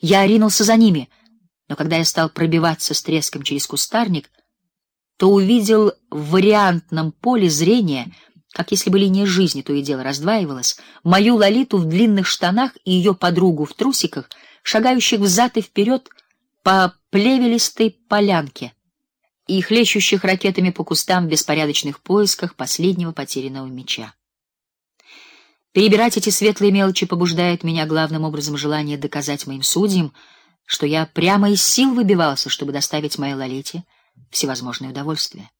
Я ринулся за ними, но когда я стал пробиваться с треском через кустарник, то увидел в вариантном поле зрения, как если бы линия жизни то и дело раздваивалась, мою Лолиту в длинных штанах и ее подругу в трусиках, шагающих взад и вперед по плевелистой полянке и хлещущих ракетами по кустам в беспорядочных поисках последнего потерянного меча. Перебирать эти светлые мелочи побуждает меня главным образом желание доказать моим судьям, что я прямо из сил выбивался, чтобы доставить моей Лолите всевозможные удовольствия.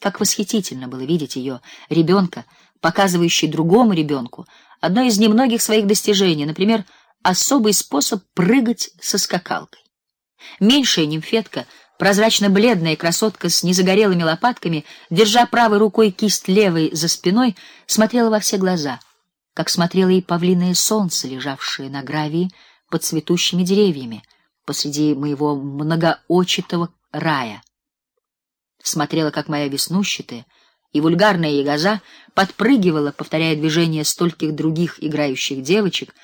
Как восхитительно было видеть ее, ребенка, показывающий другому ребенку одно из немногих своих достижений, например, особый способ прыгать со скакалкой. Меньшая нимфетка, прозрачно-бледная красотка с незагорелыми лопатками, держа правой рукой кисть левой за спиной, смотрела во все глаза, как смотрело и павлиное солнце, лежавшее на гравии под цветущими деревьями посреди моего многоочитого рая. Смотрела, как моя веснущатая и вульгарная ягоза подпрыгивала, повторяя движения стольких других играющих девочек,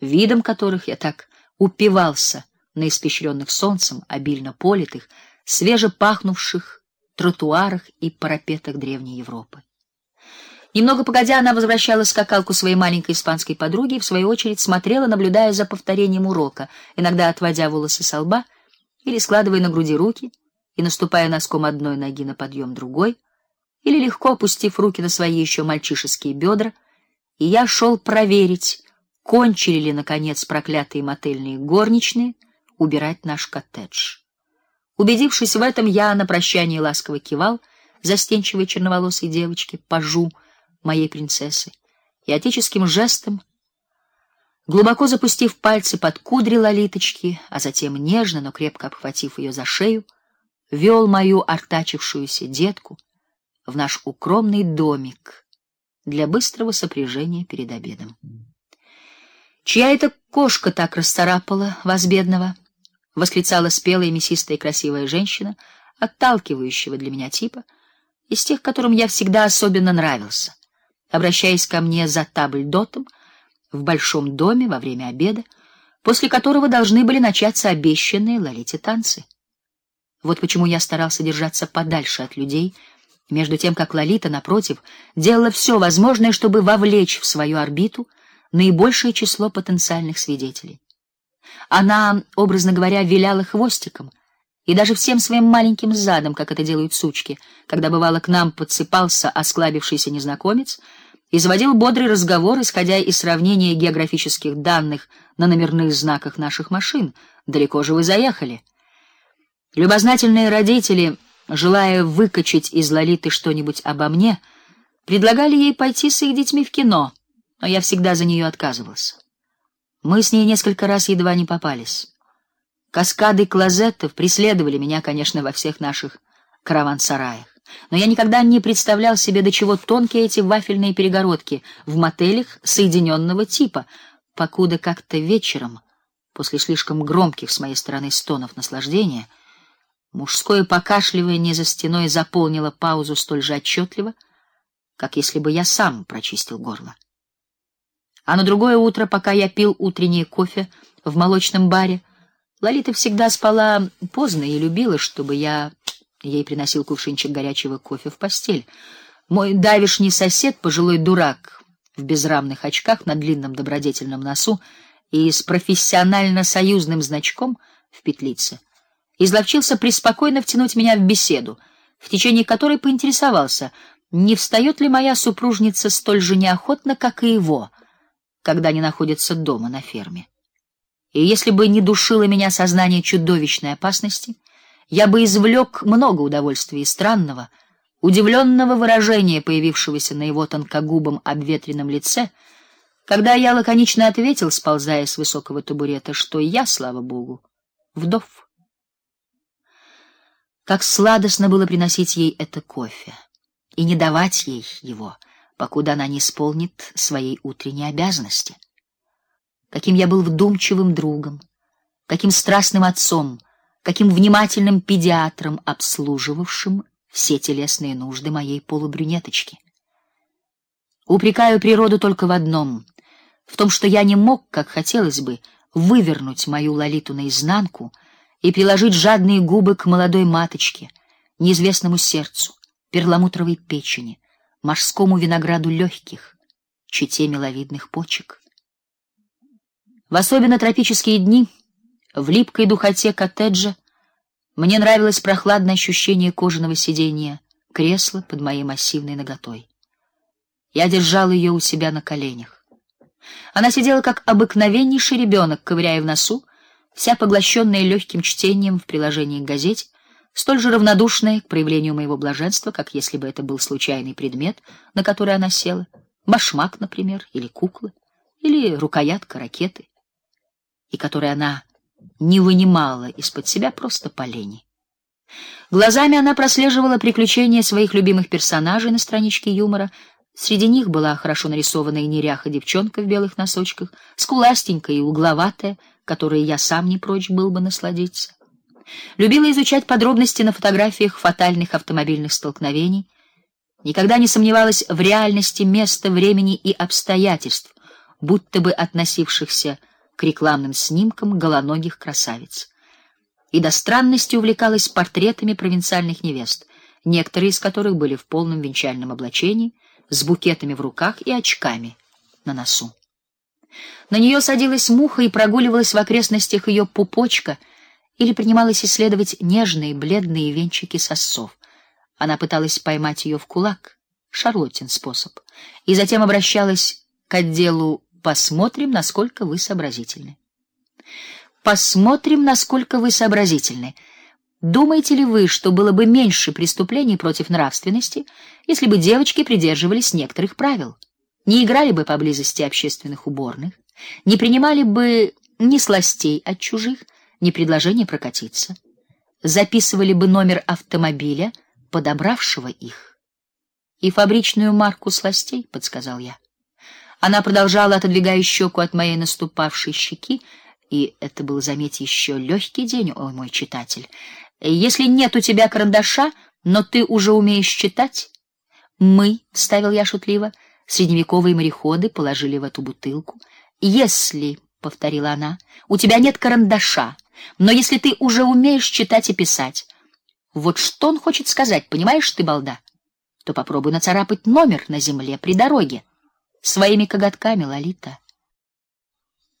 видом которых я так упивался на испещренных солнцем, обильно политых, свежепахнувших тротуарах и парапетах древней Европы. Немного погодя, она возвращала скакалку своей маленькой испанской подруге и в свою очередь смотрела, наблюдая за повторением урока, иногда отводя волосы с лба или складывая на груди руки и наступая носком одной ноги на подъем другой, или легко опустив руки на свои еще мальчишеские бедра, и я шел проверить, кончили ли наконец проклятые мотельные горничные убирать наш коттедж. Убедившись в этом, я на прощание ласково кивал застенчивой черноволосой девочке, пажу моей принцессы, и отеческим жестом, глубоко запустив пальцы под кудри Лолиточки, а затем нежно, но крепко обхватив ее за шею, вел мою артачившуюся детку в наш укромный домик для быстрого сопряжения перед обедом. Чья это кошка так расцарапала вас бедного? восклицала спелая, мясистая и красивая женщина, отталкивающего для меня типа, из тех, которым я всегда особенно нравился. Обращаясь ко мне за табльдотом в большом доме во время обеда, после которого должны были начаться обещанные Лолите танцы. Вот почему я старался держаться подальше от людей, между тем как Лолита напротив делала все возможное, чтобы вовлечь в свою орбиту наибольшее число потенциальных свидетелей. Она, образно говоря, виляла хвостиком и даже всем своим маленьким задом, как это делают сучки, когда бывало к нам подсыпался осклабившийся незнакомец и заводил бодрый разговор, исходя из сравнения географических данных на номерных знаках наших машин. Далеко же вы заехали? Любознательные родители, желая выкачать из Лолиты что-нибудь обо мне, предлагали ей пойти с их детьми в кино, но я всегда за нее отказывался. Мы с ней несколько раз едва не попались. Каскады клозеттов преследовали меня, конечно, во всех наших караван-сараях, но я никогда не представлял себе, до чего тонкие эти вафельные перегородки в мотелях соединенного типа, покуда как-то вечером, после слишком громких с моей стороны стонов наслаждения, мужское покашливание за стеной заполнило паузу столь же отчетливо, как если бы я сам прочистил горло. А на другое утро, пока я пил утренний кофе в молочном баре, Лолита всегда спала поздно и любила, чтобы я ей приносил кувшинчик горячего кофе в постель. Мой давишний сосед, пожилой дурак в безрамных очках на длинном добродетельном носу и с профессионально союзным значком в петлице, изловчился преспокойно втянуть меня в беседу, в течение которой поинтересовался, не встает ли моя супружница столь же неохотно, как и его когда они находятся дома на ферме. И если бы не душило меня сознание чудовищной опасности, я бы извлек много удовольствия и странного, удивленного выражения, появившегося на его тонкогубом обветренном лице, когда я лаконично ответил, сползая с высокого табурета, что я, слава богу, вдов. Как сладостно было приносить ей это кофе и не давать ей его покуда она не исполнит своей утренней обязанности. Каким я был вдумчивым другом, каким страстным отцом, каким внимательным педиатром, обслуживавшим все телесные нужды моей полубрюнеточки. Упрекаю природу только в одном: в том, что я не мог, как хотелось бы, вывернуть мою Лолиту наизнанку и приложить жадные губы к молодой маточке, неизвестному сердцу, перламутровой печени, морскому винограду легких, чете миловидных почек. В особенно тропические дни в липкой духоте коттеджа мне нравилось прохладное ощущение кожаного сиденья кресла под моей массивной ноготой. Я держал ее у себя на коленях. Она сидела как обыкновеннейший ребенок, ковыряя в носу, вся поглощенная легким чтением в приложении к газете, столь же равнодушная к проявлению моего блаженства, как если бы это был случайный предмет, на который она села, башмак, например, или кукла, или рукоятка ракеты, и который она не вынимала из-под себя просто по лени. Глазами она прослеживала приключения своих любимых персонажей на страничке юмора. Среди них была хорошо нарисованная неряха девчонка в белых носочках, скуластенькая и угловатая, которой я сам не прочь был бы насладиться. Любила изучать подробности на фотографиях фатальных автомобильных столкновений, никогда не сомневалась в реальности места, времени и обстоятельств, будто бы относившихся к рекламным снимкам голоногих красавиц и до странности увлекалась портретами провинциальных невест, некоторые из которых были в полном венчальном облачении, с букетами в руках и очками на носу. На нее садилась муха и прогуливалась в окрестностях ее пупочка или принималась исследовать нежные бледные венчики сосцов. Она пыталась поймать ее в кулак, Шарлоттин способ, и затем обращалась к отделу «Посмотрим, насколько вы сообразительны». Посмотрим, насколько вы сообразительны. Думаете ли вы, что было бы меньше преступлений против нравственности, если бы девочки придерживались некоторых правил? Не играли бы поблизости общественных уборных, не принимали бы ни сластей от чужих, ни предложений прокатиться, записывали бы номер автомобиля, подобравшего их, и фабричную марку сластей, подсказал я. Она продолжала, отодвигая щеку от моей наступавшей щеки, и это был, заметь, еще легкий день, о мой читатель. Если нет у тебя карандаша, но ты уже умеешь читать, мы, вставил я шутливо, средневековые мореходы положили в эту бутылку. Если, повторила она, у тебя нет карандаша, но если ты уже умеешь читать и писать, вот что он хочет сказать, понимаешь ты, балда? То попробуй нацарапать номер на земле при дороге своими коготками, Лолита.